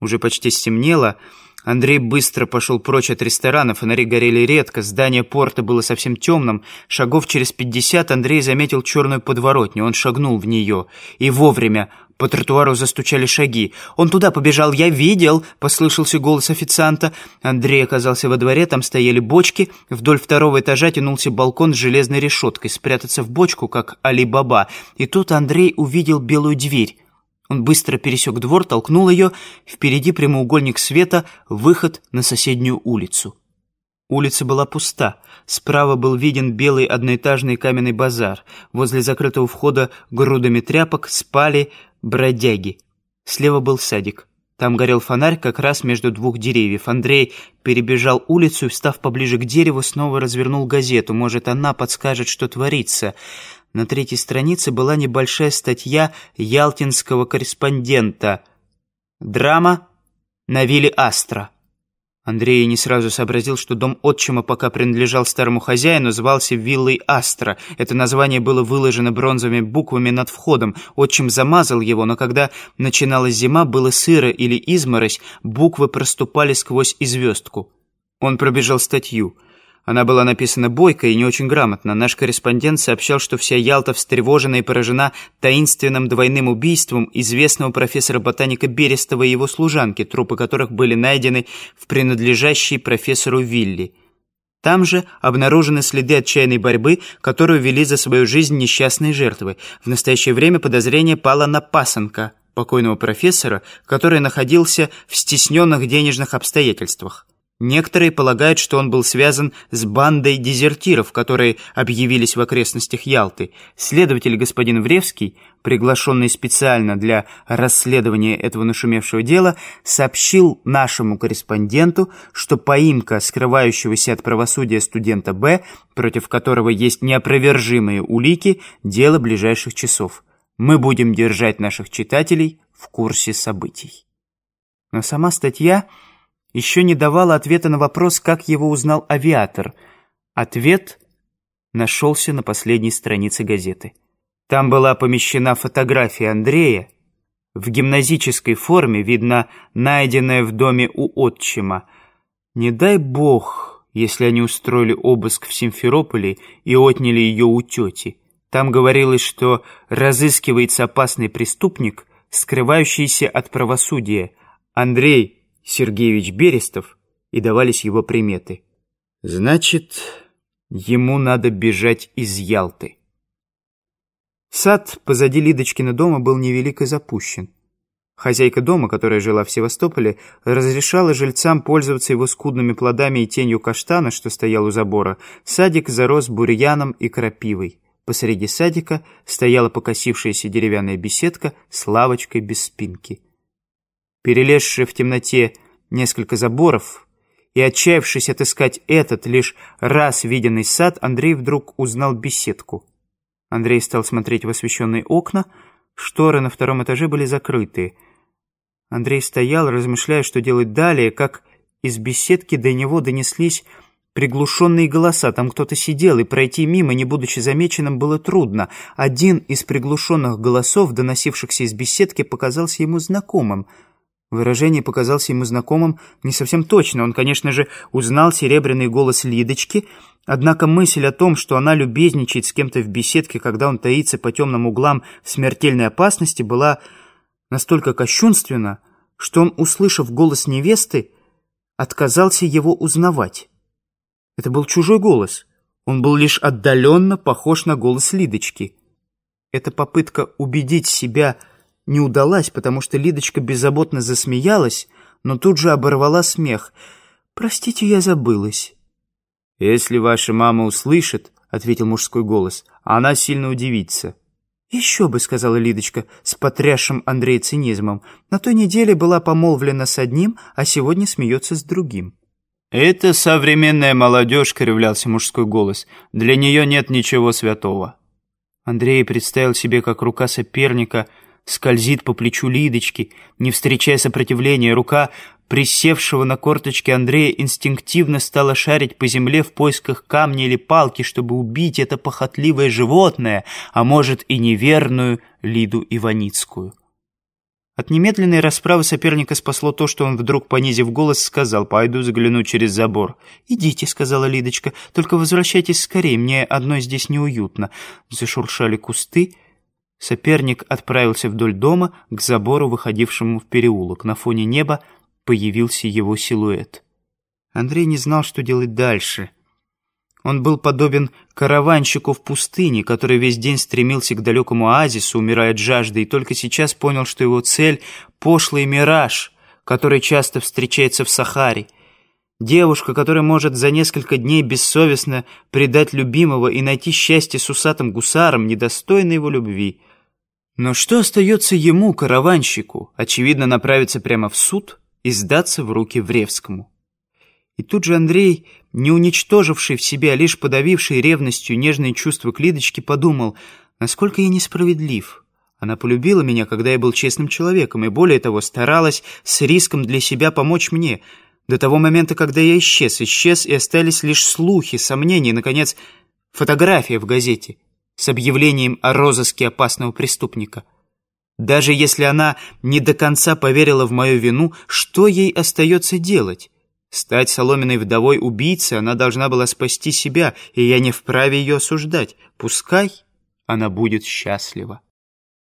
Уже почти стемнело. Андрей быстро пошел прочь от ресторана, фонари горели редко, здание порта было совсем темным. Шагов через пятьдесят Андрей заметил черную подворотню, он шагнул в нее. И вовремя по тротуару застучали шаги. «Он туда побежал, я видел!» — послышался голос официанта. Андрей оказался во дворе, там стояли бочки. Вдоль второго этажа тянулся балкон с железной решеткой. Спрятаться в бочку, как Али-Баба. И тут Андрей увидел белую дверь. Он быстро пересек двор, толкнул ее. Впереди прямоугольник света, выход на соседнюю улицу. Улица была пуста. Справа был виден белый одноэтажный каменный базар. Возле закрытого входа грудами тряпок спали бродяги. Слева был садик. Там горел фонарь как раз между двух деревьев. Андрей перебежал улицу и, встав поближе к дереву, снова развернул газету. Может, она подскажет, что творится. На третьей странице была небольшая статья ялтинского корреспондента «Драма на вилле Астра». Андрей не сразу сообразил, что дом отчима пока принадлежал старому хозяину, звался виллой Астра. Это название было выложено бронзовыми буквами над входом. Отчим замазал его, но когда начиналась зима, было сыро или изморозь, буквы проступали сквозь известку. Он пробежал статью. Она была написана бойко и не очень грамотно. Наш корреспондент сообщал, что вся Ялта встревожена и поражена таинственным двойным убийством известного профессора-ботаника Берестова и его служанки, трупы которых были найдены в принадлежащей профессору Вилли. Там же обнаружены следы отчаянной борьбы, которую вели за свою жизнь несчастные жертвы. В настоящее время подозрение пало на пасынка, покойного профессора, который находился в стесненных денежных обстоятельствах. Некоторые полагают, что он был связан с бандой дезертиров, которые объявились в окрестностях Ялты. Следователь господин Вревский, приглашенный специально для расследования этого нашумевшего дела, сообщил нашему корреспонденту, что поимка скрывающегося от правосудия студента Б, против которого есть неопровержимые улики, дело ближайших часов. Мы будем держать наших читателей в курсе событий. Но сама статья еще не давала ответа на вопрос, как его узнал авиатор. Ответ нашелся на последней странице газеты. Там была помещена фотография Андрея. В гимназической форме, видно, найденная в доме у отчима. Не дай бог, если они устроили обыск в Симферополе и отняли ее у тети. Там говорилось, что разыскивается опасный преступник, скрывающийся от правосудия. Андрей Сергеевич Берестов, и давались его приметы. Значит, ему надо бежать из Ялты. Сад позади Лидочкина дома был невелик и запущен. Хозяйка дома, которая жила в Севастополе, разрешала жильцам пользоваться его скудными плодами и тенью каштана, что стоял у забора. Садик зарос бурьяном и крапивой. Посреди садика стояла покосившаяся деревянная беседка с лавочкой без спинки. Перелезший в темноте несколько заборов и отчаявшись отыскать этот лишь раз виденный сад, Андрей вдруг узнал беседку. Андрей стал смотреть в освещенные окна, шторы на втором этаже были закрыты. Андрей стоял, размышляя, что делать далее, как из беседки до него донеслись приглушенные голоса. Там кто-то сидел, и пройти мимо, не будучи замеченным, было трудно. Один из приглушенных голосов, доносившихся из беседки, показался ему знакомым — Выражение показалось ему знакомым не совсем точно. Он, конечно же, узнал серебряный голос Лидочки, однако мысль о том, что она любезничает с кем-то в беседке, когда он таится по темным углам в смертельной опасности, была настолько кощунственна, что он, услышав голос невесты, отказался его узнавать. Это был чужой голос. Он был лишь отдаленно похож на голос Лидочки. Эта попытка убедить себя не удалась, потому что Лидочка беззаботно засмеялась, но тут же оборвала смех. «Простите, я забылась». «Если ваша мама услышит», — ответил мужской голос, — «она сильно удивится». «Еще бы», — сказала Лидочка с потрясшим Андрея цинизмом. «На той неделе была помолвлена с одним, а сегодня смеется с другим». «Это современная молодежь», — кривлялся мужской голос. «Для нее нет ничего святого». Андрей представил себе, как рука соперника — скользит по плечу Лидочки, не встречая сопротивления. Рука присевшего на корточке Андрея инстинктивно стала шарить по земле в поисках камня или палки, чтобы убить это похотливое животное, а может и неверную Лиду Иваницкую. От немедленной расправы соперника спасло то, что он вдруг, понизив голос, сказал «Пойду загляну через забор». «Идите», — сказала Лидочка, — «только возвращайтесь скорее, мне одной здесь неуютно». Зашуршали кусты. Соперник отправился вдоль дома к забору, выходившему в переулок. На фоне неба появился его силуэт. Андрей не знал, что делать дальше. Он был подобен караванщику в пустыне, который весь день стремился к далекому оазису, умирая от жажды, и только сейчас понял, что его цель — пошлый мираж, который часто встречается в Сахаре. Девушка, которая может за несколько дней бессовестно предать любимого и найти счастье с усатым гусаром, недостойна его любви. Но что остается ему, караванщику? Очевидно, направиться прямо в суд и сдаться в руки Вревскому. И тут же Андрей, не уничтоживший в себе, а лишь подавивший ревностью нежные чувства к Лидочке, подумал, насколько я несправедлив. Она полюбила меня, когда я был честным человеком, и более того, старалась с риском для себя помочь мне. До того момента, когда я исчез, исчез, и остались лишь слухи, сомнения, и, наконец, фотография в газете с объявлением о розыске опасного преступника. Даже если она не до конца поверила в мою вину, что ей остается делать? Стать соломенной вдовой убийцы она должна была спасти себя, и я не вправе ее осуждать. Пускай она будет счастлива.